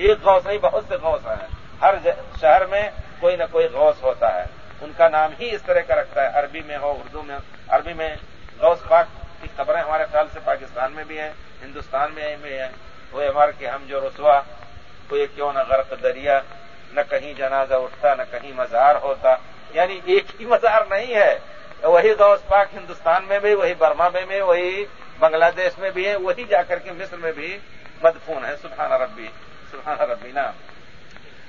ایک غوث نہیں، بہت سے غوث ہیں۔ ہر شہر میں کوئی نہ کوئی غوث ہوتا ہے۔ ان کا نام ہی اس طرح کا رکھتا ہے۔ عربی میں ہو، اردو میں، عربی میں غوث پاک کی خبریں ہمارے خیال سے پاکستان میں بھی ہیں، ہندوستان میں بھی ہیں۔ وہ ہمارے کہ ہم جو رسوا، کوئی کیوں نہ غرق دریا، نہ کہیں جنازہ اٹھتا، نہ کہیں مزار ہوتا۔ یعنی ایک ہی مزار نہیں ہے۔ وہی غوث پاک ہندوستان میں بھی، وہی برما میں بھی، وہی بنگلہ دیش میں بھی ہے وہی جا کر کے مصر میں بھی مدفون ہے سبحانہ ربی۔ سبحانہ ربی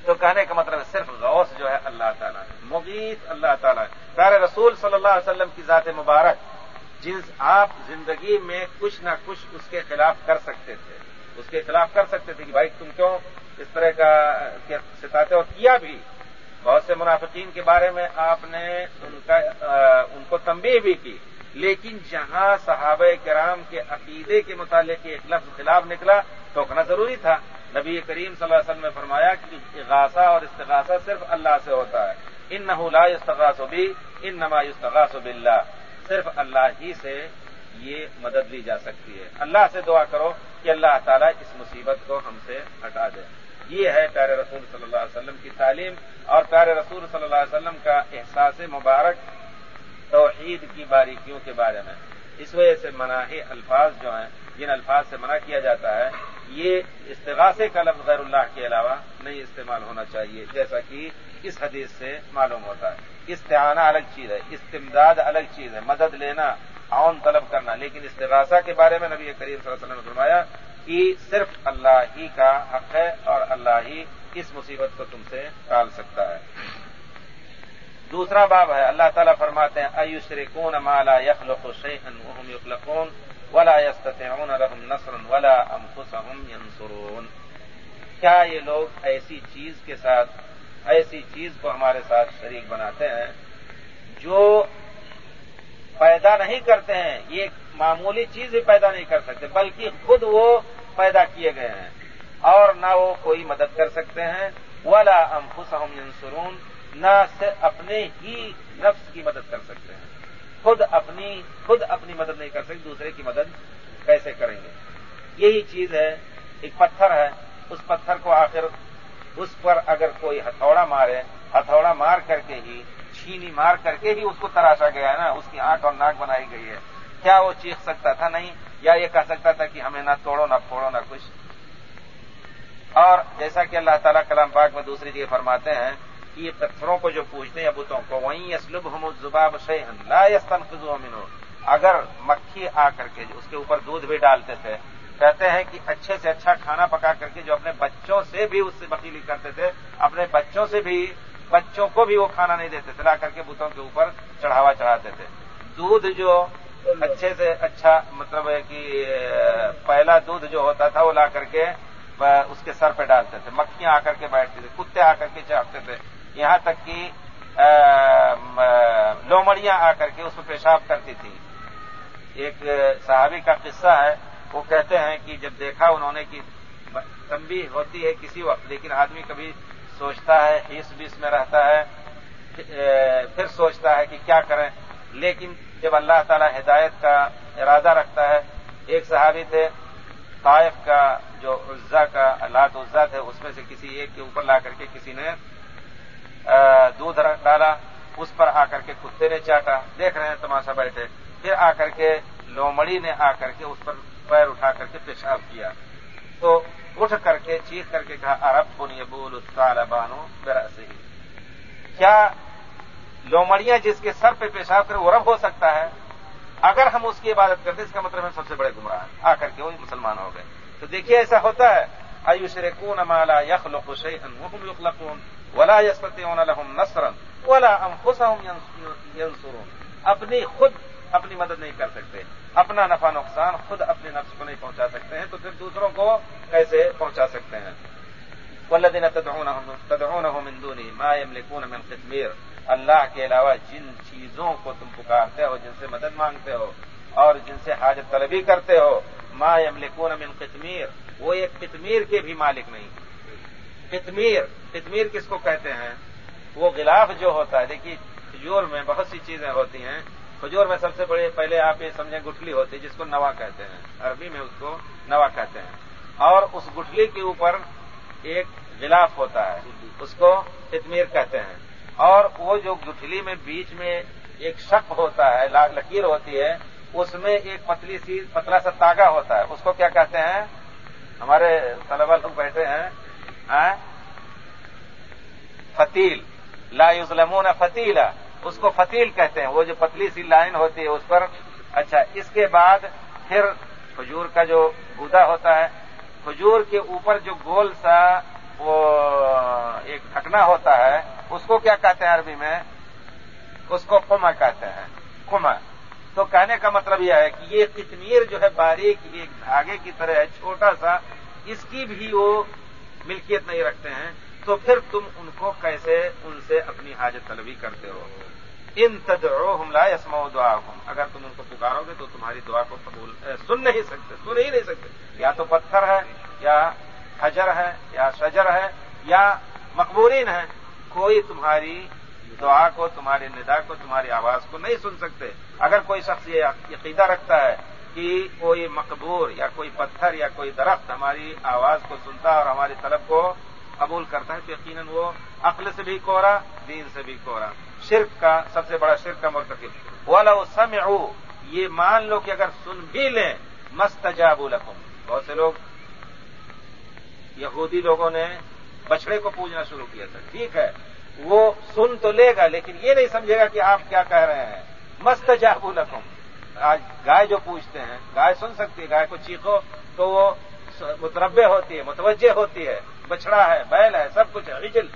تو کہنے کا مطلب صرف غوث جو ہے اللہ تعالیٰ مغیث اللہ تعالیٰ پیارے رسول صلی اللہ علیہ وسلم کی ذات مبارک جن آپ زندگی میں کچھ نہ کچھ اس کے خلاف کر سکتے تھے، اس کے خلاف کر سکتے تھے کہ بھائی تم کیوں اس طرح کا ستاتے اور کیا بھی۔ بہت سے منافقین کے بارے میں آپ نے ان کا ان کو تنبیہ بھی کی۔ لیکن جہاں صحابہ کرام کے عقیدے کے متعلق ایک لفظ خلاف نکلا ٹوکنا ضروری تھا۔ نبی کریم صلی اللہ علیہ وسلم نے فرمایا کہ اغاثہ اور استغاثہ صرف اللہ سے ہوتا ہے۔ ان نہ استغاث و بھی ان نما استغاث و بلّہ صرف اللہ ہی سے یہ مدد لی جا سکتی ہے۔ اللہ سے دعا کرو کہ اللہ تعالیٰ اس مصیبت کو ہم سے ہٹا دے۔ یہ ہے پیارے رسول صلی اللہ علیہ وسلم کی تعلیم اور پیارے رسول صلی اللہ علیہ وسلم کا احساس مبارک توحید کی باریکیوں کے بارے میں۔ اس وجہ سے مناہی الفاظ جو ہیں جن الفاظ سے منع کیا جاتا ہے، یہ استغاثے کا لفظ غیر اللہ کے علاوہ نہیں استعمال ہونا چاہیے، جیسا کہ اس حدیث سے معلوم ہوتا ہے۔ استعانہ الگ چیز ہے، استمداد الگ چیز ہے، مدد لینا، عون طلب کرنا۔ لیکن استغاثہ کے بارے میں نبی کریم صلی اللہ علیہ وسلم نے فرمایا کہ صرف اللہ ہی کا حق ہے اور اللہ ہی اس مصیبت کو تم سے ٹال سکتا ہے۔ دوسرا باب ہے، اللہ تعالیٰ فرماتے ہیں ایوش رکون مالا یخلق وهم یخلقون؟ ولا يستطيعون لهم نصرا ولا انفسهم ينصرون۔ کیا یہ لوگ ایسی چیز کے ساتھ، ایسی چیز کو ہمارے ساتھ شریک بناتے ہیں جو پیدا نہیں کرتے ہیں؟ یہ معمولی چیز بھی پیدا نہیں کر سکتے، بلکہ خود وہ پیدا کیے گئے ہیں۔ اور نہ وہ کوئی مدد کر سکتے ہیں۔ ولا انفسهم ينصرون، نہ اپنے ہی نفس کی مدد کر سکتے ہیں۔ خود اپنی خود اپنی مدد نہیں کر سکتے، دوسرے کی مدد کیسے کریں گے؟ یہی چیز ہے، ایک پتھر ہے، اس پتھر کو آخر اس پر اگر کوئی ہتھوڑا مارے، ہتھوڑا مار کر کے ہی، چھینی مار کر کے ہی اس کو تراشا گیا ہے نا، اس کی آنکھ اور ناک بنائی گئی ہے۔ کیا وہ چیخ سکتا تھا؟ نہیں، یا یہ کہہ سکتا تھا کہ ہمیں نہ توڑو، نہ پھوڑو، نہ کچھ۔ اور جیسا کہ اللہ تعالیٰ کلام پاک میں دوسری جگہ فرماتے ہیں کہ یہ پتھروں کو جو پوچھتے ہیں بتوں کو وہیں اسلب ہم زباب شہن لا خزو امین اگر مکھی آ کر کے اس کے اوپر دودھ بھی ڈالتے تھے، کہتے ہیں کہ اچھے سے اچھا کھانا پکا کر کے جو اپنے بچوں سے بھی اس سے وکیلی کرتے تھے، اپنے بچوں سے بھی، بچوں کو بھی وہ کھانا نہیں دیتے تھے، لا کر کے بتوں کے اوپر چڑھاوا چڑھاتے تھے۔ دودھ جو اچھے سے اچھا مطلب ہے کہ پہلا دودھ جو ہوتا تھا، وہ لا کر کے اس کے سر پہ ڈالتے تھے۔ مکھیاں آ کر کے بیٹھتے تھے کتے آ کر کے چاہتے تھے۔ یہاں تک کہ لومڑیاں آ کر کے اس میں پیشاب کرتی تھی۔ ایک صحابی کا قصہ ہے، وہ کہتے ہیں کہ جب دیکھا انہوں نے کہ تمبی ہوتی ہے کسی وقت، لیکن آدمی کبھی سوچتا ہے ہیس بیس میں رہتا ہے پھر سوچتا ہے کہ کیا کریں۔ لیکن جب اللہ تعالی ہدایت کا ارادہ رکھتا ہے، ایک صحابی تھے، طائف کا جو عزا کا اللہ عزا تھے، اس میں سے کسی ایک کے اوپر لا کر کے کسی نے دودھ ڈالا، اس پر آ کر کے کتے نے چاٹا، دیکھ رہے ہیں تماشا بیٹھے۔ پھر آ کر کے لومڑی نے آ کر کے اس پر پیر اٹھا کر کے پیشاب کیا۔ تو اٹھ کر کے چیخ کر کے کہا ارب بن یبول بانو میرا سے کیا لومڑیاں جس کے سر پہ پیشاب کرے، وہ رب ہو سکتا ہے؟ اگر ہم اس کی عبادت کرتے، اس کا مطلب ہم سب سے بڑے گمراہ آ کر کے وہی مسلمان ہو گئے۔ تو دیکھیے، ایسا ہوتا ہے۔ آیوش ریکون مالا یخ لوشن یخلقون۔ ولا يستطيعون لهم نصرا ولا انفسهم ينصرون. اپنی خود اپنی مدد نہیں کر سکتے. اپنا نفع نقصان خود اپنے نفس کو نہیں پہنچا سکتے ہیں، تو پھر دوسروں کو کیسے پہنچا سکتے ہیں؟ والذین تدعونهم من دونی ما يملكون من قطمیر اللہ کے علاوہ جن چیزوں کو تم پکارتے ہو، جن سے مدد مانگتے ہو اور جن سے حاجت طلبی کرتے ہو، ما يملكون من قطمیر وہ ایک قطمیر کے بھی مالک نہیں۔ قطمیر قطمیر کس کو کہتے ہیں؟ وہ غلاف جو ہوتا ہے، دیکھیے، کھجور میں بہت سی چیزیں ہوتی ہیں۔ کھجور میں سب سے بڑے، پہلے آپ یہ سمجھیں، گٹھلی ہوتی ہے، جس کو نوا کہتے ہیں۔ عربی میں اس کو نوا کہتے ہیں۔ اور اس گٹھلی کے اوپر ایک غلاف ہوتا ہے، اس کو اتمیر کہتے ہیں۔ اور وہ جو گٹھلی میں بیچ میں ایک شک ہوتا ہے لکیر ہوتی ہے، اس میں ایک پتلی سی، پتلا سا تاگا ہوتا ہے۔ اس کو کیا کہتے ہیں؟ ہمارے طلبا لوگ بیٹھے ہیں فتیل. لا یظلمون فتیلا اس کو فتیل کہتے ہیں. وہ جو پتلی سی لائن ہوتی ہے اس پر. اچھا اس کے بعد پھر کھجور کا جو گودا ہوتا ہے، کھجور کے اوپر جو گول سا وہ ایک ڈھکنا ہوتا ہے، اس کو کیا کہتے ہیں عربی میں؟ اس کو کما کہتے ہیں. کما تو کہنے کا مطلب یہ ہے کہ یہ کتمیر جو ہے باریک ایک دھاگے کی طرح ہے، چھوٹا سا، اس کی بھی وہ ملکیت نہیں رکھتے ہیں، تو پھر تم ان کو کیسے ان سے اپنی حاجت طلبی کرتے ہو؟ ان تدعو ہم لا یسما دعا اگر تم ان کو پکارو گے تو تمہاری دعا کو قبول سن نہیں سکتے، سن ہی نہیں سکتے۔ یا تو پتھر ہے، یا حجر ہے، یا شجر ہے، یا مقبورین ہے کوئی تمہاری دعا کو، تمہاری ندا کو، تمہاری آواز کو نہیں سن سکتے۔ اگر کوئی شخص یہ عقیدہ رکھتا ہے کہ کوئی مقبور یا کوئی پتھر یا کوئی درخت ہماری آواز کو سنتا اور ہماری طلب کو قبول کرتا ہے، تو یقیناً وہ عقل سے بھی کوڑا دین سے بھی کوڑا شرک کا سب سے بڑا شرک کا مرتکب۔ والا سم یہ مان لو کہ اگر سن بھی لیں مست جاب بہت سے لوگ، یہودی لوگوں نے بچڑے کو پوجنا شروع کیا تھا۔ ٹھیک ہے، وہ سن تو لے گا، لیکن یہ نہیں سمجھے گا کہ آپ کیا کہہ رہے ہیں۔ مست جابو آج گائے جو پوچھتے ہیں، گائے سن سکتی ہے، گائے کو چیخو تو وہ متربع ہوتی ہے، متوجہ ہوتی ہے بچڑا ہے، بیل ہے، سب کچھ ہے، عجل۔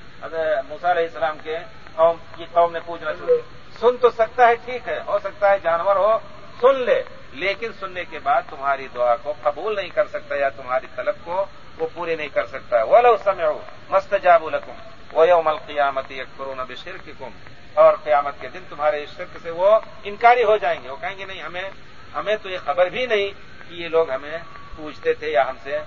موسا علیہ السلام کے قوم، کی قوم نے پوچھنا شروع سن تو سکتا ہے، ٹھیک ہے، ہو سکتا ہے، جانور ہو، سن لے، لیکن سننے کے بعد تمہاری دعا کو قبول نہیں کر سکتا یا تمہاری طلب کو وہ پوری نہیں کر سکتا۔ وہ لو سمے ہو مست جاب وہ یوم القیامتی اکبرون بشرک اور قیامت کے دن تمہارے اس شرک سے وہ انکاری ہو جائیں گے۔ وہ کہیں گے نہیں، ہمیں ہمیں تو یہ خبر بھی نہیں کہ یہ لوگ ہمیں پوچھتے تھے یا ہم سے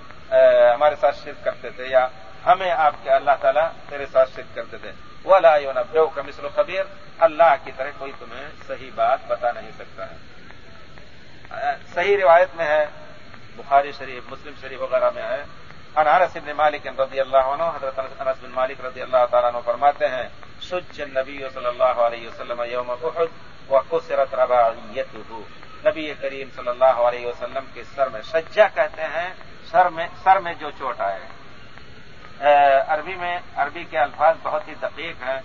ہمارے ساتھ شرک کرتے تھے یا ہمیں آپ کے اللہ تعالیٰ تیرے ساتھ شرک کرتے تھے۔ وہ اللہ بیو کا مثل و خبیر اللہ کی طرح کوئی تمہیں صحیح بات بتا نہیں سکتا ہے۔ صحیح روایت میں ہے، بخاری شریف، مسلم شریف وغیرہ میں ہے۔ انارس بن مالک رضی اللہ عنہ، حضرت انس بن مالک رضی اللہ تعالیٰ عنہ فرماتے ہیں، سج نبی صلی اللہ علیہ وسلم یوم احد و قصرت نبی کریم صلی اللہ علیہ وسلم کے سر میں سجا کہتے ہیں، سر میں سر میں جو چوٹ آئے۔ عربی میں، عربی کے الفاظ بہت ہی دقیق ہیں۔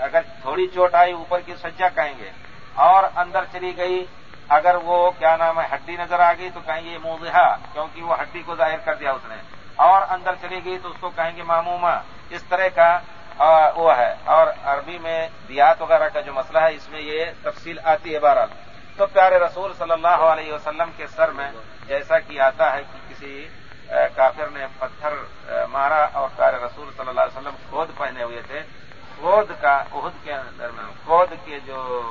اگر تھوڑی چوٹ آئی، اوپر کی سجا کہیں گے۔ اور اندر چلی گئی اگر وہ کیا نام ہے، ہڈی نظر آ گئی تو کہیں گے یہ موضحا کیونکہ وہ ہڈی کو ظاہر کر دیا اس نے۔ اور اندر چلی گئی تو اس کو کہیں گے معموما اس طرح کا وہ ہے۔ اور عربی میں دیات وغیرہ کا جو مسئلہ ہے، اس میں یہ تفصیل آتی ہے بہرحال۔ تو پیارے رسول صلی اللہ علیہ وسلم کے سر میں جیسا کہ آتا ہے کہ کسی کافر نے پتھر مارا اور پیارے رسول صلی اللہ علیہ وسلم کھود پہنے ہوئے تھے۔ کھود کا عہد کے اندر میں کھود کے جو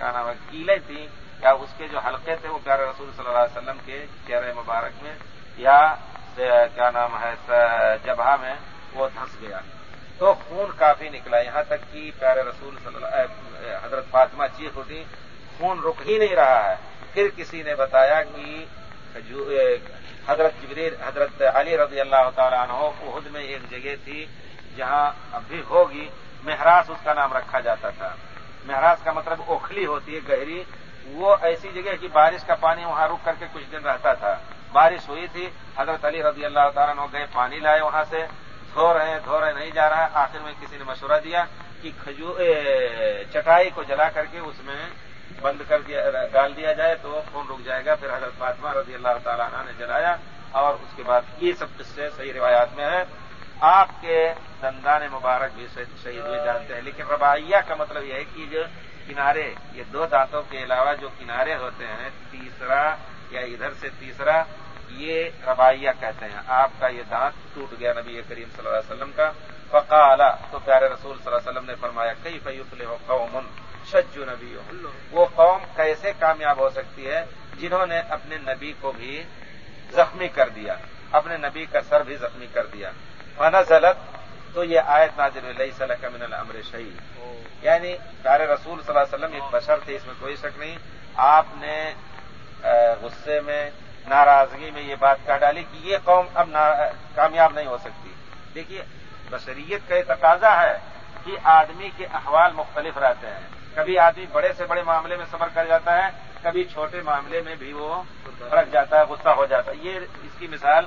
کیا نام ہے کیلے تھیں، یا اس کے جو حلقے تھے وہ پیارے رسول صلی اللہ علیہ وسلم کے چہرے مبارک میں، یا کیا نام ہے جبہ میں وہ دھنس گیا۔ تو خون کافی نکلا۔ یہاں تک کہ پیارے رسول صلی اللہ حضرت فاطمہ چیخ اٹھی، خون رک ہی نہیں رہا ہے۔ پھر کسی نے بتایا کہ حضرت جبریل، حضرت علی رضی اللہ تعالیٰ عنہ عہد میں ایک جگہ تھی جہاں اب بھی ہوگی مہراس اس کا نام رکھا جاتا تھا۔ مہراس کا مطلب اوکھلی ہوتی ہے، گہری۔ وہ ایسی جگہ کہ بارش کا پانی وہاں رک کر کے کچھ دن رہتا تھا۔ بارش ہوئی تھی، حضرت علی رضی اللہ تعالیٰ نے گئے، پانی لائے وہاں سے۔ دھو رہے ہیں، دھو رہے، نہیں جا رہا۔ ہے آخر میں کسی نے مشورہ دیا کہ چٹائی کو جلا کر کے اس میں بند کر دیا، ڈال دیا جائے تو خون رک جائے گا۔ پھر حضرت فاطمہ رضی اللہ تعالیٰ عنہ نے جلایا اور اس کے بعد یہ سب قصے صحیح روایات میں ہے آپ کے دندان مبارک بھی شہید ہوئے جانتے ہیں۔ لیکن ربائیہ کا مطلب یہ ہے کہ جو کنارے، یہ دو دانتوں کے علاوہ جو کنارے ہوتے ہیں، تیسرا یا ادھر سے تیسرا، یہ ربائیہ کہتے ہیں۔ آپ کا یہ دانت ٹوٹ گیا نبی کریم صلی اللہ علیہ وسلم کا۔ فقا تو پیارے رسول صلی اللہ علیہ وسلم نے فرمایا کئی فیوفل ہو قوم شجو نبی وہ قوم کیسے کامیاب ہو سکتی ہے؟ جنہوں نے اپنے نبی کو بھی زخمی کر دیا۔ اپنے نبی کا سر بھی زخمی کر دیا۔ فنا ضلط تو یہ آیت نازل علیہ صلی من العمر شہید یعنی پیارے رسول صلی اللہ علیہ وسلم، ایک بشر تھے، اس میں کوئی شک نہیں، آپ نے غصے میں، ناراضگی میں یہ بات کہہ ڈالی کہ یہ قوم اب کامیاب نہیں ہو سکتی۔ دیکھیے، بشریت کا یہ تقاضا ہے کہ آدمی کے احوال مختلف رہتے ہیں۔ کبھی آدمی بڑے سے بڑے معاملے میں صبر کر جاتا ہے، کبھی چھوٹے معاملے میں بھی وہ فرق جاتا ہے، غصہ ہو جاتا ہے۔ یہ اس کی مثال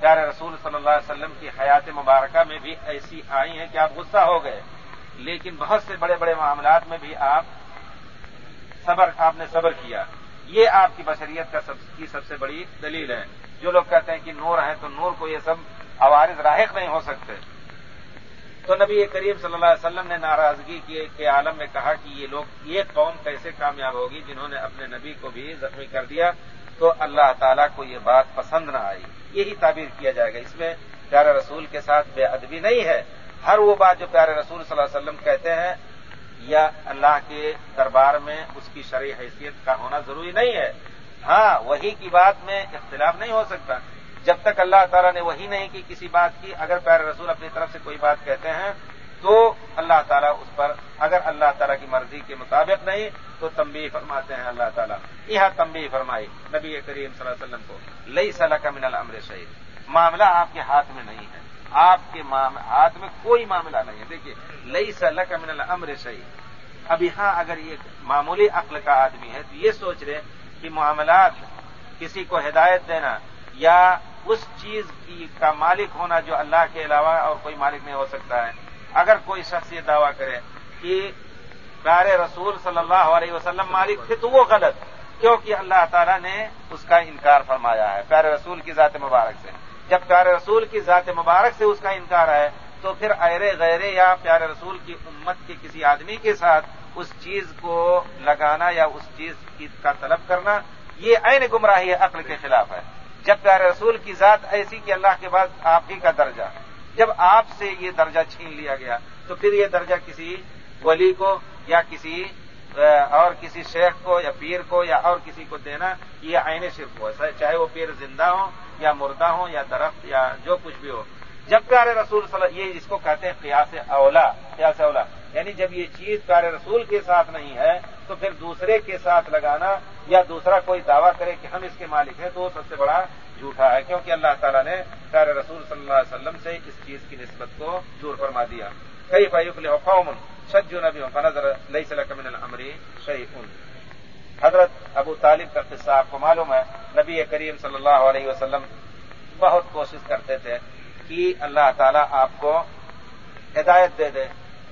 پیارے رسول صلی اللہ علیہ وسلم کی حیات مبارکہ میں بھی ایسی آئی ہیں کہ آپ غصہ ہو گئے۔ لیکن بہت سے بڑے بڑے معاملات میں بھی آپ صبر، آپ نے صبر کیا۔ یہ آپ کی بشریت کا سب، کی سب سے بڑی دلیل ہے۔ جو لوگ کہتے ہیں کہ نور ہے تو نور کو یہ سب عوارض راہق نہیں ہو سکتے۔ تو نبی کریم صلی اللہ علیہ وسلم نے ناراضگی کے عالم میں کہا کہ یہ لوگ، یہ قوم کیسے کامیاب ہوگی جنہوں نے اپنے نبی کو بھی زخمی کر دیا۔ تو اللہ تعالیٰ کو یہ بات پسند نہ آئی۔ یہی تعبیر کیا جائے گا۔ اس میں پیارے رسول کے ساتھ بے ادبی نہیں ہے۔ ہر وہ بات جو پیارے رسول صلی اللہ علیہ وسلم کہتے ہیں یا اللہ کے دربار میں اس کی شرعی حیثیت کا ہونا ضروری نہیں ہے۔ ہاں وہی کی بات میں اختلاف نہیں ہو سکتا۔ جب تک اللہ تعالیٰ نے وہی نہیں کی کسی بات کی، اگر پیارے رسول اپنی طرف سے کوئی بات کہتے ہیں تو اللہ تعالیٰ اس پر اگر اللہ تعالیٰ کی مرضی کے مطابق نہیں، تو تمبی فرماتے ہیں اللہ تعالیٰ۔ یہاں تمبی فرمائی۔ نبی کریم صلی اللہ علیہ وسلم کو لئی صلاح کا من الامر شہید معاملہ آپ کے ہاتھ میں نہیں ہے۔ آپ کے ہاتھ میں کوئی معاملہ نہیں ہے۔ دیکھیے لئی صلاح کا من الامر شہید اب یہاں اگر یہ معمولی عقل کا آدمی ہے تو یہ سوچ رہے کہ معاملات کسی کو ہدایت دینا یا اس چیز کی کا مالک ہونا جو اللہ کے علاوہ اور کوئی مالک نہیں ہو سکتا ہے۔ اگر کوئی شخص یہ دعویٰ کرے کہ پیارے رسول صلی اللہ علیہ وسلم مالک تھے تو وہ غلط، کیونکہ اللہ تعالیٰ نے اس کا انکار فرمایا ہے۔ پیارے رسول کی ذات مبارک سے۔ جب پیارے رسول کی ذات مبارک سے اس کا انکار ہے تو پھر ایرے غیرے یا پیارے رسول کی امت کے کسی آدمی کے ساتھ اس چیز کو لگانا یا اس چیز کا طلب کرنا، یہ عین گمراہی عقل کے خلاف ہے۔ جب پیارے رسول کی ذات ایسی کہ اللہ کے بعد آپ ہی کا درجہ جب آپ سے یہ درجہ چھین لیا گیا تو پھر یہ درجہ کسی ولی کو یا کسی اور کسی شیخ کو یا پیر کو یا اور کسی کو دینا، یہ آئین صرف ہو چاہے وہ پیر زندہ ہو یا مردہ ہو یا درخت یا جو کچھ بھی ہو۔ جب پیارے رسول صلی یہ اس کو کہتے ہیں قیاس اولا قیاس اولا۔ یعنی جب یہ چیز پیارے رسول کے ساتھ نہیں ہے، تو پھر دوسرے کے ساتھ لگانا یا دوسرا کوئی دعویٰ کرے کہ ہم اس کے مالک ہیں، تو وہ سب سے بڑا جھوٹا ہے کیونکہ اللہ تعالیٰ نے پیارے رسول صلی اللہ علیہ وسلم سے اس چیز کی نسبت کو دور فرما دیا۔ کئی بھائی قوم سجو نبی فنظر لئی صلی کمن العمری شیخ حضرت ابو طالب کا قصہ آپ کو معلوم ہے۔ نبی کریم صلی اللہ علیہ وسلم بہت کوشش کرتے تھے کہ اللہ تعالیٰ آپ کو ہدایت دے دے،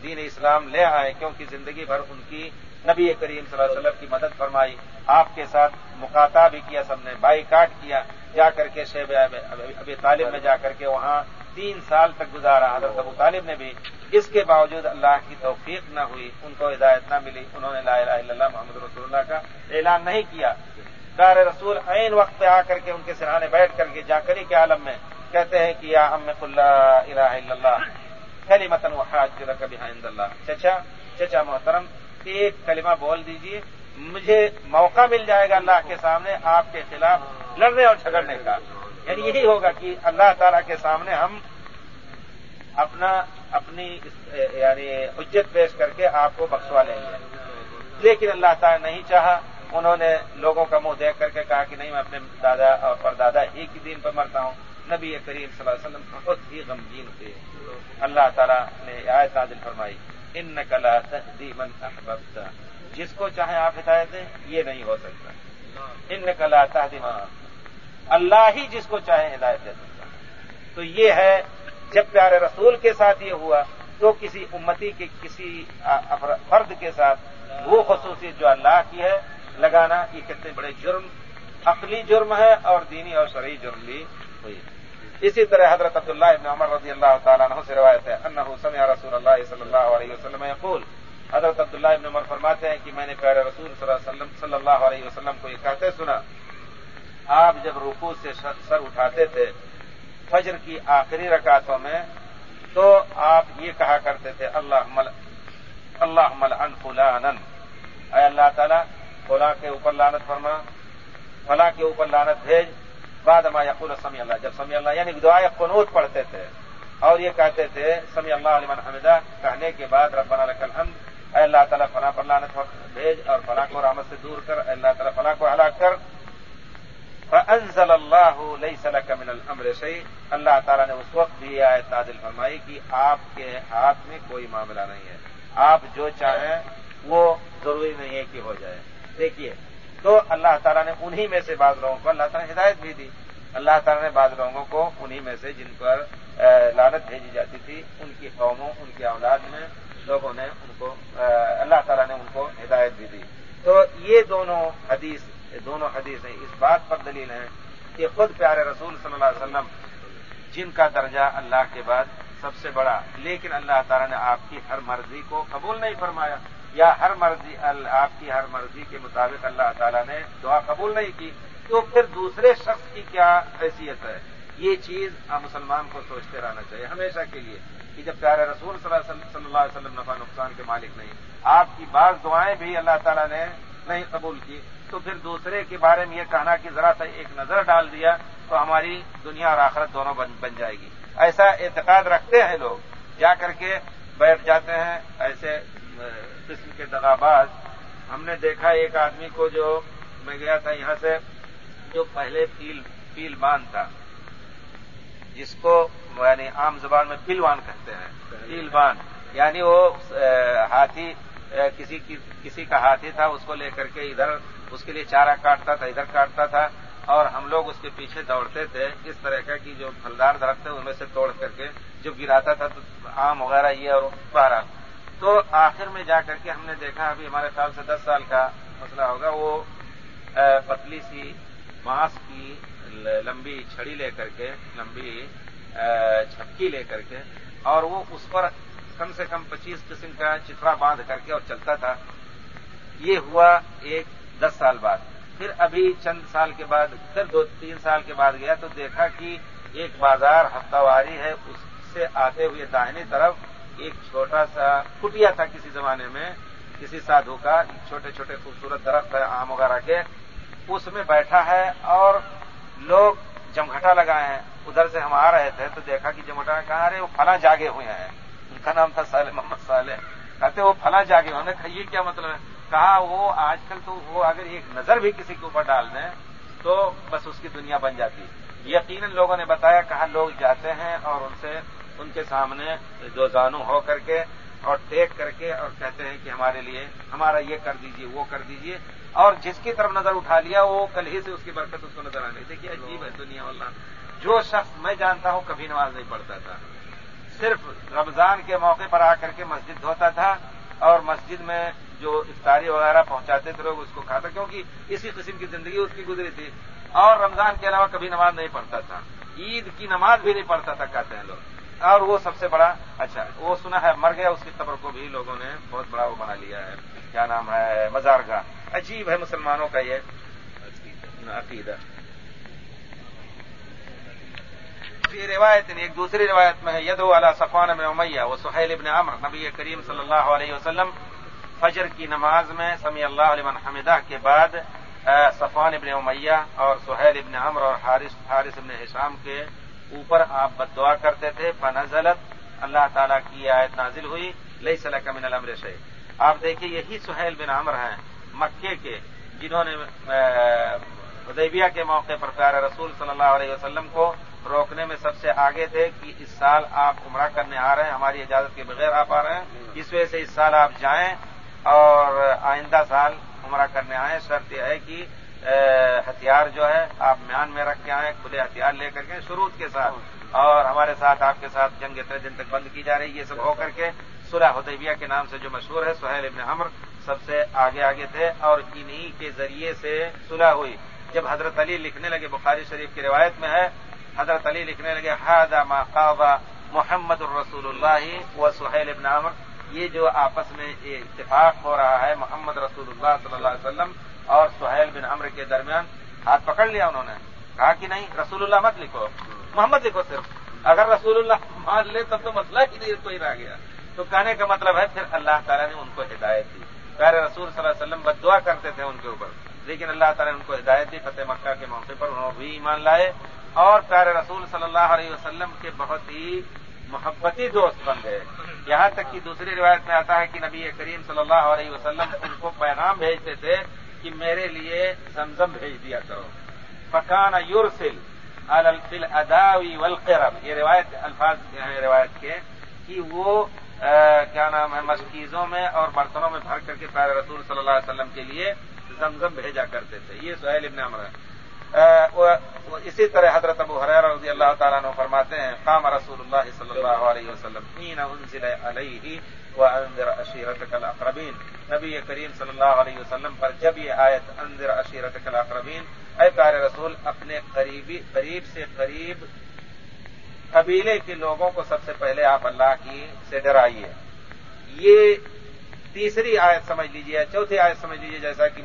دین اسلام لے آئے کیونکہ زندگی بھر ان کی نبی کریم صلی اللہ علیہ وسلم کی مدد فرمائی، آپ کے ساتھ مکاتا بھی کیا، سب نے بائی کاٹ کیا، جا کر کے شیب ابھی طالب میں جا کر کے وہاں تین سال تک گزارا۔ حضرت ابو طالب نے بھی اس کے باوجود اللہ کی توفیق نہ ہوئی، ان کو ہدایت نہ ملی۔ انہوں نے لا الہ الا اللہ محمد رسول اللہ کا اعلان نہیں کیا۔ دار رسول عین وقت پہ آ کر کے ان کے سرانے بیٹھ کر کے جا کری کے عالم میں کہتے ہیں کہ یا ام اللہ الہ الا اللہ کلی متن وحاج کبھی اللہ۔ چچا چچا محترم ایک کلمہ بول دیجیے مجھے موقع مل جائے گا اللہ کے سامنے آپ کے خلاف لڑنے اور جھگڑنے کا۔ یعنی یہی ہوگا کہ اللہ تعالی کے سامنے ہم اپنا، اپنی یعنی حجت پیش کر کے آپ کو بخشوا لیں گے۔ لیکن اللہ تعالی نہیں چاہا، انہوں نے لوگوں کا منہ دیکھ کر کے کہا کہ نہیں، میں اپنے دادا اور پردادا ایک ہی دن پر مرتا ہوں۔ نبی کریم صلی اللہ علیہ وسلم بہت ہی غمگین تھے۔ اللہ تعالیٰ نے آیت نازل فرمائی۔ ان نقلا من احببت۔ جس کو چاہے آپ ہدایت دیں، یہ نہیں ہو سکتا۔ ان نقلا تحدیمہ اللہ ہی جس کو چاہے ہدایت دے سکتا۔ تو یہ ہے، جب پیارے رسول کے ساتھ یہ ہوا، تو کسی امتی کے، کسی فرد کے ساتھ وہ خصوصیت جو اللہ کی ہے، لگانا یہ کتنے بڑے جرم، عقلی جرم ہے اور دینی اور شرعی جرم بھی ہوئی۔ اسی طرح حضرت عبداللہ ابن عمر رضی اللہ تعالیٰ عنہ سے روایت ہے، انہو سمع رسول اللہ صلی اللہ علیہ وسلم یقول، حضرت عبداللہ ابن عمر فرماتے ہیں کہ میں نے پیارے رسول صلی اللہ علیہ وسلم صلی اللہ علیہ وسلم کو یہ کہتے سنا، آپ جب رکو سے سر اٹھاتے تھے فجر کی آخری رکعتوں میں، تو آپ یہ کہا کرتے تھے اللہ مل اللہ مل ان فلان اے اللہ تعالیٰ، فلاں کے اوپر لانت فرما، فلاں کے اوپر لانت بھیج بعد ما یقول سمی اللہ جب سمی اللہ یعنی دعائیں قنوت پڑھتے تھے اور یہ کہتے تھے سمی اللہ علیہ حمدہ کہنے کے بعد ربنا لک الحمد، اے اللہ تعالیٰ فلاں پر لانت بھیج اور فلاں کو رحمت سے دور کر، اے اللہ تعالیٰ فلاں کو ہلاک کر۔ انضل اللہ علیہ صلاح من الامر شعی اللہ تعالیٰ نے اس وقت بھی آئے تعدل فرمائی کہ آپ کے ہاتھ میں کوئی معاملہ نہیں ہے۔ آپ جو چاہیں، وہ ضروری نہیں ہے کہ ہو جائے۔ دیکھیے تو اللہ تعالیٰ نے انہی میں سے بعض لوگوں کو اللہ تعالیٰ نے ہدایت بھی دی۔ اللہ تعالیٰ نے بعض لوگوں کو انہی میں سے جن پر لالت بھیجی جاتی تھی، ان کی قوموں، ان کی اولاد میں لوگوں نے ان کو اللہ تعالیٰ نے ان کو ہدایت بھی دی۔ تو یہ دونوں حدیث دونوں حدیث ہیں۔ اس بات پر دلیل ہیں کہ خود پیارے رسول صلی اللہ علیہ وسلم، جن کا درجہ اللہ کے بعد سب سے بڑا، لیکن اللہ تعالیٰ نے آپ کی ہر مرضی کو قبول نہیں فرمایا۔ یا ہر مرضی آپ کی ہر مرضی کے مطابق اللہ تعالیٰ نے دعا قبول نہیں کی، تو پھر دوسرے شخص کی کیا حیثیت ہے؟ یہ چیز مسلمان کو سوچتے رہنا چاہیے ہمیشہ کے لیے کہ جب پیارے رسول صلی اللہ علیہ وسلم نفع نقصان کے مالک نہیں، آپ کی بعض دعائیں بھی اللہ تعالیٰ نے نہیں قبول کی، تو پھر دوسرے کے بارے میں یہ کہنا کہ ذرا سا ایک نظر ڈال دیا تو ہماری دنیا اور آخرت دونوں بن جائے گی۔ ایسا اعتقاد رکھتے ہیں لوگ، جا کر کے بیٹھ جاتے ہیں، ایسے قسم کے دغاباز، ہم نے دیکھا ایک آدمی کو جو میں گیا تھا یہاں سے، جو پہلے پیل پیل بان تھا، جس کو یعنی عام زبان میں پلوان کہتے ہیں پیل بان یعنی وہ ہاتھی کسی کسی کا ہاتھی تھا، اس کو لے کر کے ادھر، اس کے لیے چارہ کاٹتا تھا، ادھر کاٹتا تھا، اور ہم لوگ اس کے پیچھے دوڑتے تھے، اس طرح کا کہ جو پھلدار درخت ہے، ان میں سے توڑ کر کے جو گراتا تھا، تو آم وغیرہ یہ اور بارہ تو آخر میں جا کر کے ہم نے دیکھا ابھی ہمارے خیال سے دس سال کا مسئلہ ہوگا، وہ پتلی سی بانس کی لمبی چھڑی لے کر کے، لمبی چھپکی لے کر کے، اور وہ اس پر کم سے کم پچیس قسم کا چترا باندھ کر کے اور چلتا تھا۔ یہ ہوا ایک دس سال بعد۔ پھر ابھی چند سال کے بعد، پھر دو، تین سال کے بعد گیا تو دیکھا کہ ایک بازار ہفتہ واری ہے، اس سے آتے ہوئے داہنی طرف ایک چھوٹا سا کٹیا تھا کسی زمانے میں، کسی سادھو کا چھوٹے چھوٹے خوبصورت درخت ہے آم وغیرہ کے۔ اس میں بیٹھا ہے اور لوگ جمگھٹا لگائے ہیں۔ ادھر سے ہم آ رہے تھے تو دیکھا کہ جمگھٹا کہاں رہے وہ فلاں جاگے ہوئے ہیں۔ ان کا نام تھا صالح محمد صالح کہتے وہ فلاں جاگے ہوئے کہا، یہ کیا مطلب ہے؟ کہا، وہ آج کل تو وہ اگر ایک نظر بھی کسی کے اوپر ڈال دیں تو بس اس کی دنیا بن جاتی۔ یقیناً لوگوں نے بتایا، کہا، لوگ جاتے ہیں اور ان سے ان کے سامنے دو زانو ہو کر کے اور ٹیک کر کے اور کہتے ہیں کہ ہمارے لیے ہمارا یہ کر دیجیے، وہ کر دیجیے۔ اور جس کی طرف نظر اٹھا لیا، وہ کل ہی سے اس کی برکت اس کو نظر آنے دیکھیے، عجیب ہے دنیا والا جو شخص میں جانتا ہوں، کبھی نماز نہیں پڑھتا تھا۔ صرف رمضان کے موقع پر آ کر کے مسجد دھوتا تھا اور مسجد میں جو افطاری وغیرہ پہنچاتے تھے، لوگ اس کو کھاتا، کیونکہ اسی قسم کی زندگی اس کی گزری تھی۔ اور رمضان کے علاوہ کبھی نماز نہیں پڑھتا تھا۔ عید کی نماز بھی نہیں پڑھتا تھا، کہتے ہیں لوگ۔ اور وہ سب سے بڑا اچھا وہ سنا ہے، مر گیا اس کی قبر کو بھی، لوگوں نے بہت بڑا وہ بنا لیا ہے۔ کیا نام ہے؟ مزار کا عجیب ہے مسلمانوں کا یہ عقیدہ۔ روایت ایک دوسری روایت میں ہے ید والا صفان میں امیہ، وہ سہیل ابن عمر نبی کریم صلی اللہ علیہ وسلم فجر کی نماز میں سمی اللہ علیہ حمدہ کے بعد صفان ابن امیہ اور سہیل ابن عمر اور حارث حارث ابن حشام کے اوپر آپ بد دعا کرتے تھے، فنزلت، اللہ تعالیٰ کی آیت نازل ہوئی لئی صلاح کا من الامر شیخ آپ دیکھیے، یہی سہیل بن عمر ہیں، مکے کے، جنہوں نے ادیبیہ کے موقع پر پیارے رسول صلی اللہ علیہ وسلم کو روکنے میں سب سے آگے تھے کہ اس سال آپ عمرہ کرنے آ رہے ہیں، ہماری اجازت کے بغیر آپ آ رہے ہیں۔ اس وجہ سے اس سال آپ جائیں اور آئندہ سال عمرہ کرنے آئیں۔ شرط یہ ہے کہ ہتھیار جو ہے، آپ میان میں رکھ کے آئیں، کھلے ہتھیار لے کر کے شروع کے ساتھ۔ اور ہمارے ساتھ آپ کے ساتھ جنگ اتنے دن تک بند کی جا رہی ہے، یہ سب ہو کر کے۔ صلح حدیبیہ کے نام سے جو مشہور ہے، سہیل ابن عمر سب سے آگے آگے تھے اور انہی کے ذریعے سے صلح ہوئی۔ جب حضرت علی لکھنے لگے، بخاری شریف کی روایت میں ہے، حضرت علی لکھنے لگے ما قابا محمد الرسول اللہ و سہیل ابن عمر یہ جو آپس میں اتفاق ہو رہا ہے، محمد رسول اللہ صلی اللہ علیہ وسلم اور سہیل بن عمر کے درمیان ہاتھ پکڑ لیا انہوں نے۔ کہا کہ نہیں، رسول اللہ مت لکھو۔ محمد لکھو صرف۔ اگر رسول اللہ مان لے تب تو مسئلہ ہی نہیں کوئی رہ گیا۔ تو کہنے کا مطلب ہے، پھر اللہ تعالیٰ نے ان کو ہدایت دی۔ پیارے رسول صلی اللہ علیہ وسلم بد دعا کرتے تھے ان کے اوپر۔ لیکن اللہ تعالیٰ نے ان کو ہدایت دی، فتح مکہ کے موقع پر انہوں نے بھی ایمان لائے۔ اور پیارے رسول صلی اللہ علیہ وسلم کے بہت ہی محبتی دوست بن گئے۔ یہاں تک کہ دوسری روایت میں آتا ہے کہ نبی کریم صلی اللہ علیہ وسلم ان کو پیغام بھیجتے تھے کہ میرے لیے زمزم بھیج دیا کرو۔ فکان یورسل الفل اداوی والقرب۔ یہ روایت الفاظ ہیں، روایت کے، کہ وہ کیا نام ہے مسکیزوں میں اور برتنوں میں بھر کر کے پیارے رسول صلی اللہ علیہ وسلم کے لیے زمزم بھیجا کرتے تھے۔ یہ سہیل ابن عمر ہے اسی طرح حضرت ابو حریر رضی اللہ تعالیٰ نے فرماتے ہیں، قام رسول اللہ صلی اللہ علیہ وسلم انزل علیہ وانذر عشیرتک الاقربین نبی کریم صلی اللہ علیہ وسلم پر جب یہ آیت انذر عشیرتک الاقربین اے پیارے رسول، اپنے قریبی، قریب سے قریب قبیلے کے لوگوں کو سب سے پہلے آپ اللہ کی سے ڈرائیے۔ یہ تیسری آیت سمجھ لیجیے چوتھی آیت سمجھ لیجیے جیسا کہ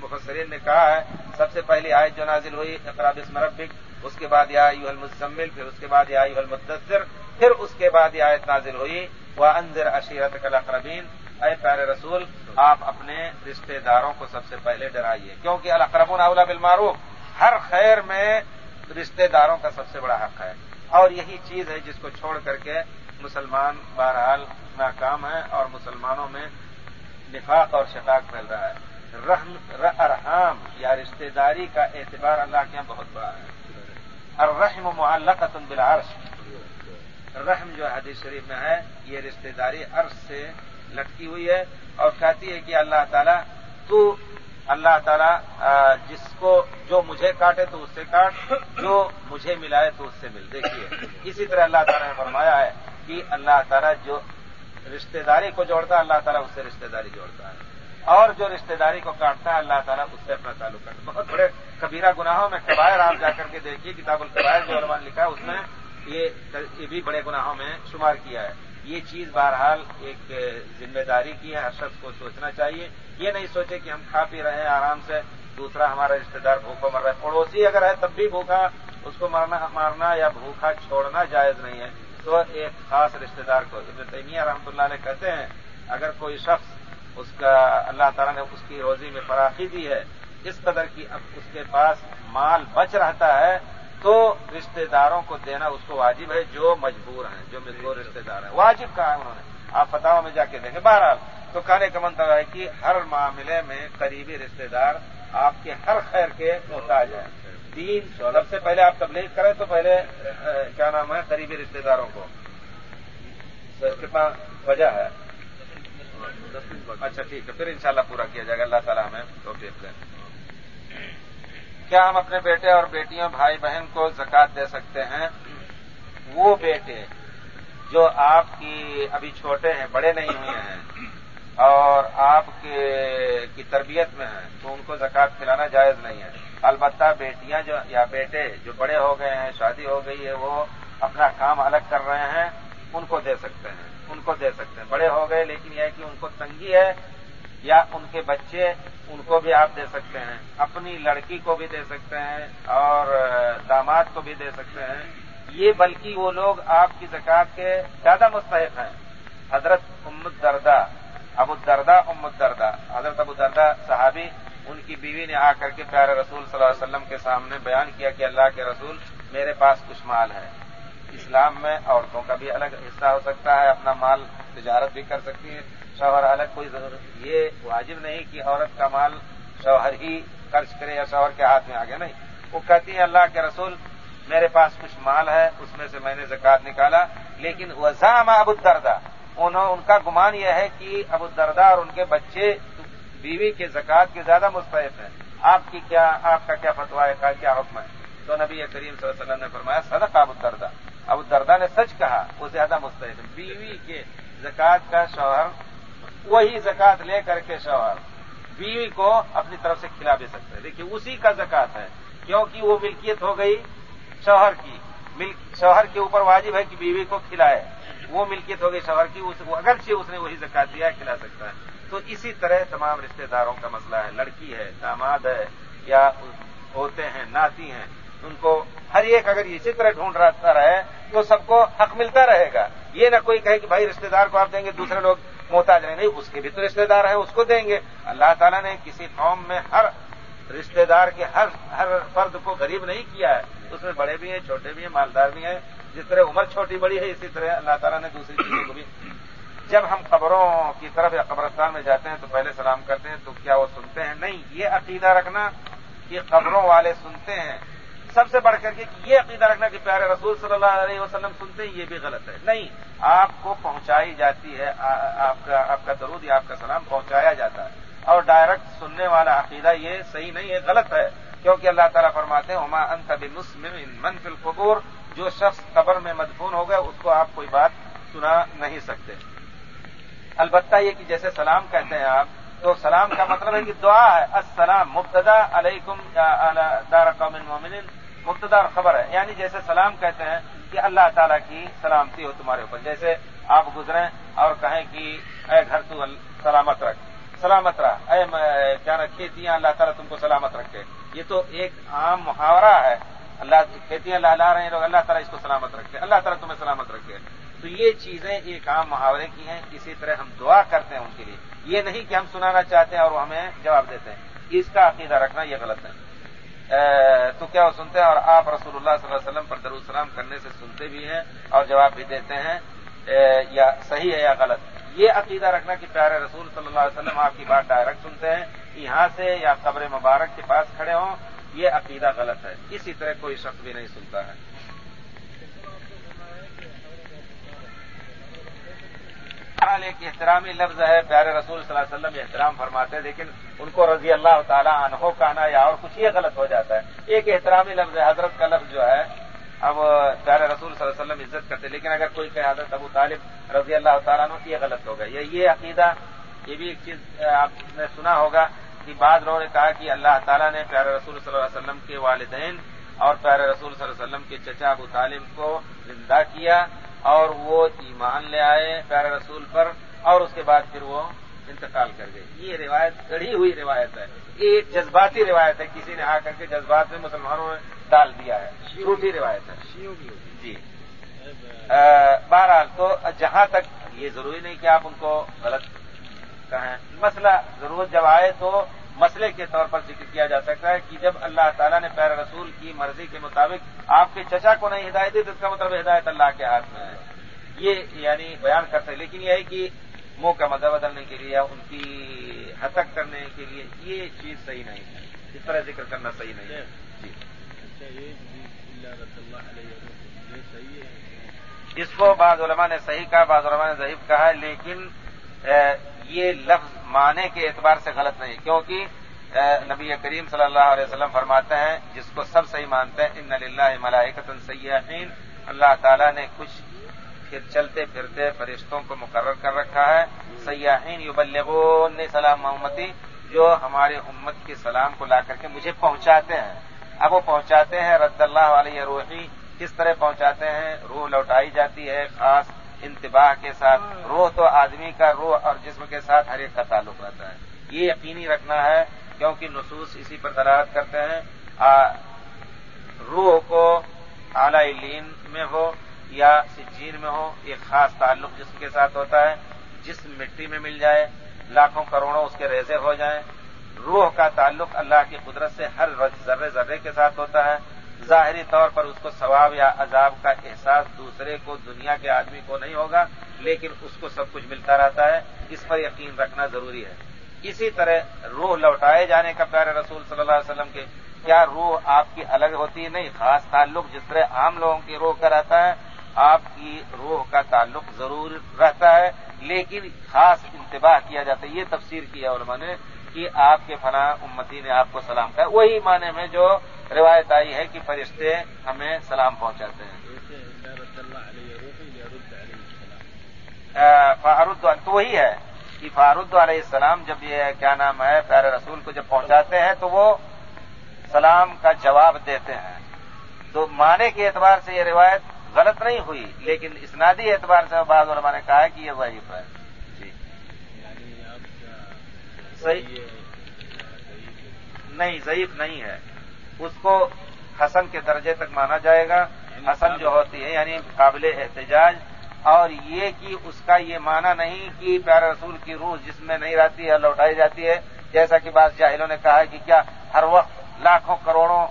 مفسرین نے کہا ہے، سب سے پہلی آیت جو نازل ہوئی اقراب مربک اس کے بعد یا یو المزمل، پھر اس کے بعد یا یو المدثر، پھر اس کے بعد یہ آیت نازل ہوئی۔ وہ انضر اشیرت الاقربین اے پیارے رسول، آپ اپنے رشتہ داروں کو سب سے پہلے ڈرائیے، کیونکہ القربون اولا بالمعروف. ہر خیر میں رشتہ داروں کا سب سے بڑا حق ہے۔ اور یہی چیز ہے جس کو چھوڑ کر کے مسلمان بہرحال ناکام ہے اور مسلمانوں میں نفاق اور شتاق پھیل رہا ہے۔ رحم ارحام یا رشتہ داری کا اعتبار اللہ کے یہاں بہت بڑا ہے۔ الرحم معلقۃ بالعرش رحم جو حدیث شریف میں ہے، یہ رشتہ داری عرش سے لٹکی ہوئی ہے اور کہتی ہے کہ اللہ تعالیٰ، تو اللہ تعالیٰ جس کو جو مجھے کاٹے تو اس سے کاٹ، جو مجھے ملائے تو اس سے مل۔ دیکھیے، اسی طرح اللہ تعالیٰ نے فرمایا ہے کہ اللہ تعالیٰ جو رشتہ داری کو جوڑتا ہے، اللہ تعالیٰ اس سے رشتہ داری جوڑتا ہے۔ اور جو رشتہ داری کو کاٹتا ہے، اللہ تعالیٰ اس سے اپنا تعلق کرتا ہے۔ بہت بڑے کبیرہ گناہوں میں قبائر آپ جا کر کے دیکھیے، کتاب القبائر جو علمان لکھا ہے، اس میں یہ بھی بڑے گناہوں میں شمار کیا ہے۔ یہ چیز بہرحال ایک ذمہ داری کی ہے، ہر شخص کو سوچنا چاہیے۔ یہ نہیں سوچے کہ ہم کھا پی رہے ہیں، آرام سے دوسرا ہمارا رشتے دار بھوکا مر رہا ہے۔ پڑوسی اگر ہے تب بھی بھوکا، اس کو مرنا، مارنا یا بھوکا چھوڑنا جائز نہیں ہے۔ تو ایک خاص رشتے دار کو، ابن تیمیہ رحمۃ اللہ علیہ کہتے ہیں، اگر کوئی شخص اس کا اللہ تعالیٰ نے اس کی روزی میں فراخی دی ہے، اس قدر کی اب اس کے پاس مال بچ رہتا ہے تو رشتہ داروں کو دینا اس کو واجب ہے جو مجبور ہیں، جو مجبور رشتہ دار ہیں۔ واجب کہا ہے انہوں نے۔ آپ فتح میں جا کے دیکھیں۔ بہرحال تو کہنے کا منتظر ہے کہ ہر معاملے میں قریبی رشتہ دار آپ کے ہر خیر کے محتاج ہیں۔ تین سب سے پہلے آپ تبلیغ کریں تو پہلے کیا نام ہے؟ قریبی رشتہ داروں کو۔ کتنا وجہ ہے؟ اچھا ٹھیک ہے۔ پھر انشاءاللہ پورا کیا جائے گا۔ اللہ تعالیٰ ہمیں تو دیں کیا ہم اپنے بیٹے اور بیٹیوں بھائی بہن کو زکات دے سکتے ہیں؟ وہ بیٹے جو آپ کی ابھی چھوٹے ہیں، بڑے نہیں ہوئے ہیں اور آپ کے کی تربیت میں ہیں، تو ان کو زکات کھلانا جائز نہیں ہے۔ البتہ بیٹیاں جو یا بیٹے جو بڑے ہو گئے ہیں، شادی ہو گئی ہے، وہ اپنا کام الگ کر رہے ہیں، ان کو دے سکتے ہیں۔ ان کو دے سکتے ہیں۔ بڑے ہو گئے، لیکن یہ کہ ان کو تنگی ہے یا ان کے بچے ان کو بھی آپ دے سکتے ہیں، اپنی لڑکی کو بھی دے سکتے ہیں اور داماد کو بھی دے سکتے ہیں۔ یہ بلکہ وہ لوگ آپ کی زکات کے زیادہ مستحق ہیں۔ حضرت امت دردا ابو دردا امت دردا حضرت ابو دردا صحابی، ان کی بیوی نے آ کر کے پیارے رسول صلی اللہ علیہ وسلم کے سامنے بیان کیا کہ اللہ کے رسول میرے پاس کچھ مال ہے۔ اسلام میں عورتوں کا بھی الگ حصہ ہو سکتا ہے، اپنا مال تجارت بھی کر سکتی ہے۔ شوہر الگ کوئی ضرورت یہ واجب نہیں کہ عورت کا مال شوہر ہی خرچ کرے یا شوہر کے ہاتھ میں آگے نہیں۔ وہ کہتی ہیں، اللہ کے رسول، میرے پاس کچھ مال ہے، اس میں سے میں نے زکات نکالا، لیکن وزام ابو دردا انہوں، ان کا گمان یہ ہے کہ ابو دردا اور ان کے بچے بیوی کے زکات کے زیادہ مستحق ہیں۔ آپ کی کیا، آپ کا کیا فتوا ہے کیا حکم ہے؟ تو نبی کریم صلی اللہ علیہ وسلم نے فرمایا صدق ابو دردا ابو دردا نے سچ کہا، وہ زیادہ مستحق ہے بیوی کے زکات کا شوہر وہی زکات لے کر کے شوہر بیوی کو اپنی طرف سے کھلا بھی سکتے ہیں۔ دیکھیے، اسی کا زکات ہے۔ کیونکہ وہ ملکیت ہو گئی شوہر کی۔ شوہر کے اوپر واجب ہے کہ بیوی کو کھلائے۔ وہ ملکیت ہو گئی شوہر کی اگرچہ اس نے وہی زکات دیا ہے کھلا سکتا ہے۔ تو اسی طرح تمام رشتہ داروں کا مسئلہ ہے۔ لڑکی ہے، داماد ہے، یا ہوتے ہیں، ناتی ہیں، ان کو ہر ایک اگر اسی طرح ڈھونڈ رہتا رہے تو سب کو حق ملتا رہے گا۔ یہ نہ کوئی کہے کہ بھائی رشتہ دار کو آپ دیں گے، دوسرے لوگ محتاج نہیں، اس کے بھی تو رشتہ دار ہیں، اس کو دیں گے۔ اللہ تعالیٰ نے کسی قوم میں ہر رشتہ دار کے ہر ہر فرد کو غریب نہیں کیا ہے۔ اس میں بڑے بھی ہیں، چھوٹے بھی ہیں، مالدار بھی ہیں۔ جس طرح عمر چھوٹی بڑی ہے، اسی طرح اللہ تعالیٰ نے دوسری چیزوں کو بھی۔ جب ہم قبروں کی طرف یا قبرستان میں جاتے ہیں تو پہلے سلام کرتے ہیں تو کیا وہ سنتے ہیں؟ نہیں، یہ عقیدہ رکھنا کہ قبروں والے سنتے ہیں۔ سب سے بڑھ کر کے یہ عقیدہ رکھنا کہ پیارے رسول صلی اللہ علیہ وسلم سنتے ہیں، یہ بھی غلط ہے۔ نہیں، آپ کو پہنچائی جاتی ہے آپ کا آپ کا درود یا آپ کا سلام پہنچایا جاتا ہے۔ اور ڈائریکٹ سننے والا عقیدہ یہ صحیح نہیں ہے، غلط ہے۔ کیونکہ اللہ تعالیٰ فرماتے ہیں ہما انت مسلم منفی القبور جو شخص قبر میں مدفون ہو گیا، اس کو آپ کوئی بات سنا نہیں سکتے۔ البتہ یہ کہ جیسے سلام کہتے ہیں آپ، تو سلام کا مطلب ہے کہ دعا ہے، السلام، مبتدا علیکم دار قوم مومن مبتدا خبر ہے۔ یعنی جیسے سلام کہتے ہیں کہ اللہ تعالیٰ کی سلامتی ہو تمہارے اوپر۔ جیسے آپ گزریں اور کہیں کہ اے گھر تو سلامت رکھ۔ سلامت رہا۔ اے کیا کھیتیاں، اللہ تعالیٰ تم کو سلامت رکھے۔ یہ تو ایک عام محاورہ ہے۔ اللہ کھیتیاں لا رہے ہیں، لوگ اللہ تعالیٰ اس کو سلامت رکھے۔ اللہ تعالیٰ تمہیں سلامت رکھے۔ تو یہ چیزیں ایک عام محاورے کی ہیں۔ اسی طرح ہم دعا کرتے ہیں ان کے لیے۔ یہ نہیں کہ ہم سنانا چاہتے ہیں اور وہ ہمیں جواب دیتے ہیں۔ اس کا عقیدہ رکھنا یہ غلط ہے۔ تو کیا وہ سنتے ہیں؟ اور آپ رسول اللہ صلی اللہ علیہ وسلم پر درالسلام کرنے سے سنتے بھی ہیں اور جواب بھی دیتے ہیں یا صحیح ہے یا غلط؟ یہ عقیدہ رکھنا کہ پیارے رسول صلی اللہ علیہ وسلم آپ کی بات ڈائریکٹ سنتے ہیں، یہاں سے یا قبر مبارک کے پاس کھڑے ہوں، یہ عقیدہ غلط ہے۔ اسی طرح کوئی شخص بھی نہیں سنتا ہے۔ ایک احترامی لفظ ہے، پیارے رسول صلی اللہ علیہ وسلم احترام فرماتے ہیں، لیکن ان کو رضی اللہ تعالیٰ عنہ کہنا یا اور کچھ یہ غلط ہو جاتا ہے۔ ایک احترامی لفظ ہے، حضرت کا لفظ جو ہے، اب پیارے رسول صلی اللہ علیہ وسلم عزت کرتے لیکن اگر کوئی کہ حضرت ابو طالب رضی اللہ تعالیٰ عنہ یہ غلط ہوگا یہ یہ عقیدہ، یہ بھی ایک چیز آپ نے سنا ہوگا کہ بعض لوگوں نے کہا کہ اللہ تعالیٰ نے پیارے رسول صلی اللہ علیہ وسلم کے والدین اور پیارے رسول صلی اللہ علیہ وسلم کے چچا ابو طالب کو زندہ کیا۔ اور وہ ایمان لے آئے پیارے رسول پر اور اس کے بعد پھر وہ انتقال کر گئے۔ یہ روایت گڑھی ہوئی روایت ہے۔ یہ ایک جذباتی روایت ہے۔ کسی نے آ کر کے جذبات میں مسلمانوں نے ڈال دیا ہے۔ جھوٹی روایت ہے۔ جی۔ بہرحال تو جہاں تک یہ ضروری نہیں کہ آپ ان کو غلط کہیں مسئلہ ضرورت جب آئے تو مسئلے کے طور پر ذکر کیا جا سکتا ہے کہ جب اللہ تعالیٰ نے پیر رسول کی مرضی کے مطابق آپ کے چچا کو نہیں ہدایت دی تو اس کا مطلب ہدایت اللہ کے ہاتھ میں ہے۔ یہ یعنی بیان کرتے لیکن یہ ہے کہ منہ کا مزہ بدلنے کے لیے ان کی ہتک کرنے کے لیے یہ چیز صحیح نہیں ہے۔ اس طرح ذکر کرنا صحیح نہیں ہے۔ جی۔ اس کو بعض علماء نے صحیح کہا، بعض علماء نے ضعیف کہا، لیکن یہ لفظ معنی کے اعتبار سے غلط نہیں، کیونکہ نبی کریم صلی اللہ علیہ وسلم فرماتے ہیں، جس کو سب صحیح مانتے ہیں، ان اللہ ملائکت سیاحین اللہ تعالیٰ نے کچھ پھر چلتے پھرتے فرشتوں کو مقرر کر رکھا ہے سیاحین یبلغون سلام محمدی جو ہمارے امت کے سلام کو لا کر کے مجھے پہنچاتے ہیں۔ اب وہ پہنچاتے ہیں رد اللہ علیہ روحی، کس طرح پہنچاتے ہیں؟ روح لوٹائی جاتی ہے، خاص انتباہ کے ساتھ، روح تو آدمی کا روح اور جسم کے ساتھ ہر ایک کا تعلق رہتا ہے۔ یہ یقینی رکھنا ہے، کیونکہ نصوص اسی پر دلالت کرتے ہیں۔ روح کو اعلی لین میں ہو یا سجین میں ہو، ایک خاص تعلق جسم کے ساتھ ہوتا ہے۔ جسم مٹی میں مل جائے، لاکھوں کروڑوں اس کے ریزے ہو جائیں۔ روح کا تعلق اللہ کی قدرت سے ہر ذرے ذرے کے ساتھ ہوتا ہے۔ ظاہری طور پر اس کو ثواب یا عذاب کا احساس دوسرے کو، دنیا کے آدمی کو نہیں ہوگا، لیکن اس کو سب کچھ ملتا رہتا ہے۔ اس پر یقین رکھنا ضروری ہے۔ اسی طرح روح لوٹائے جانے کا پیارے رسول صلی اللہ علیہ وسلم کے، کیا روح آپ کی الگ ہوتی؟ ہے نہیں، خاص تعلق جس طرح عام لوگوں کی روح کا رہتا ہے، آپ کی روح کا تعلق ضرور رہتا ہے، لیکن خاص انتباہ کیا جاتا ہے۔ یہ تفسیر کیا علماء نے۔ کہ آپ کے فلاں امتی نے آپ کو سلام کہا۔ وہی معنی میں جو روایت آئی ہے کہ فرشتے ہمیں سلام پہنچاتے ہیں۔ فارد تو وہی ہے کہ فارد علیہ السلام جب یہ کیا نام ہے، پیارے رسول کو جب پہنچاتے ہیں تو وہ سلام کا جواب دیتے ہیں۔ تو معنی کے اعتبار سے یہ روایت غلط نہیں ہوئی، لیکن اسنادی اعتبار سے بعض علماء نے کہا کہ یہ ضعیف ہے۔ نہیں ضعیف نہیں ہے۔ اس کو حسن کے درجے تک مانا جائے گا۔ حسن جو ہوتی ہے یعنی قابل احتجاج۔ اور یہ کہ اس کا یہ مانا نہیں کہ پیارے رسول کی روح جس میں نہیں رہتی ہے لوٹائی جاتی ہے۔ جیسا کہ بعض جاہلوں نے کہا کہ کیا ہر وقت لاکھوں کروڑوں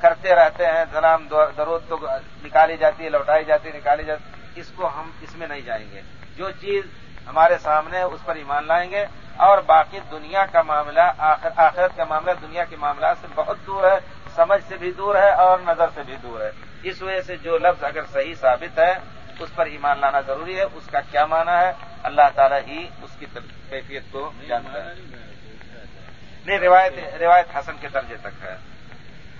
کرتے رہتے ہیں سلام درود تو نکالی جاتی ہے لوٹائی جاتی ہے نکالی جاتی اس کو ہم اس میں نہیں جائیں گے۔ جو چیز ہمارے سامنے اس پر ایمان لائیں گے۔ اور باقی دنیا کا معاملہ آخرت کا معاملہ، دنیا کے معاملات سے بہت دور ہے، سمجھ سے بھی دور ہے اور نظر سے بھی دور ہے۔ اس وجہ سے جو لفظ اگر صحیح ثابت ہے، اس پر ایمان لانا ضروری ہے، اس کا کیا معنی ہے؟ اللہ تعالیٰ ہی اس کی کیفیت کو جانتا ہے۔ نہیں، روایت روایت حسن کے درجے تک ہے۔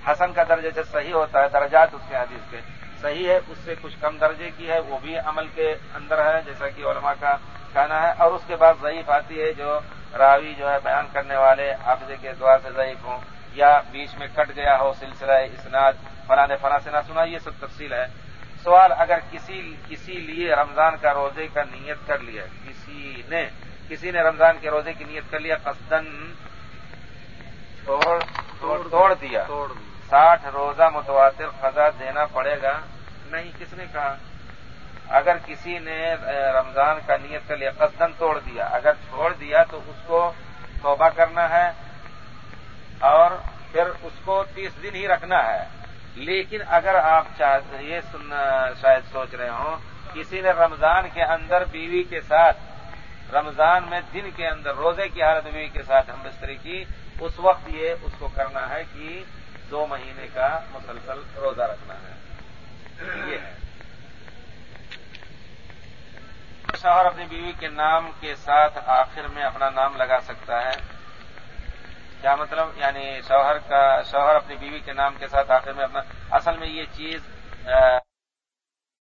حسن کا درجہ جب صحیح ہوتا ہے، درجات اس کے حدیث کے۔ صحیح ہے، اس سے کچھ کم درجے کی ہے، وہ بھی عمل کے اندر ہے، جیسا کہ علماء کا کہنا ہے اور اس کے بعد ضعیف آتی ہے جو راوی جو ہے بیان کرنے والے حافظے کے اعتبار سے ضعیف ہوں یا بیچ میں کٹ گیا ہو سلسلہ اسناد فلاں نے فلاں سے نہ سنا یہ سب تفصیل ہے۔ سوال اگر کسی کسی لیے رمضان کا روزے کا نیت کر لیا کسی نے کسی نے رمضان کے روزے کی نیت کر لیا قصدن توڑ دیا۔ ساٹھ روزہ متواتر خزا دینا پڑے گا۔ نہیں کس نے کہا؟ اگر کسی نے رمضان کا نیت کر لیا قصدن توڑ دیا، اگر چھوڑ دیا تو اس کو توبہ کرنا ہے اور پھر اس کو تیس دن ہی رکھنا ہے۔ لیکن اگر آپ یہ سننا شاید سوچ رہے ہوں، کسی نے رمضان کے اندر بیوی کے ساتھ، رمضان میں دن کے اندر روزے کی حالت بیوی کے ساتھ ہم بستری کی، اس وقت یہ اس کو کرنا ہے کہ دو مہینے کا مسلسل روزہ رکھنا ہے۔ یہ ہے۔ شوہر اپنی بیوی کے نام کے ساتھ آخر میں اپنا نام لگا سکتا ہے۔ کیا مطلب؟ یعنی شوہر کا شوہر اپنی بیوی کے نام کے ساتھ آخر میں اپنا اصل میں یہ چیز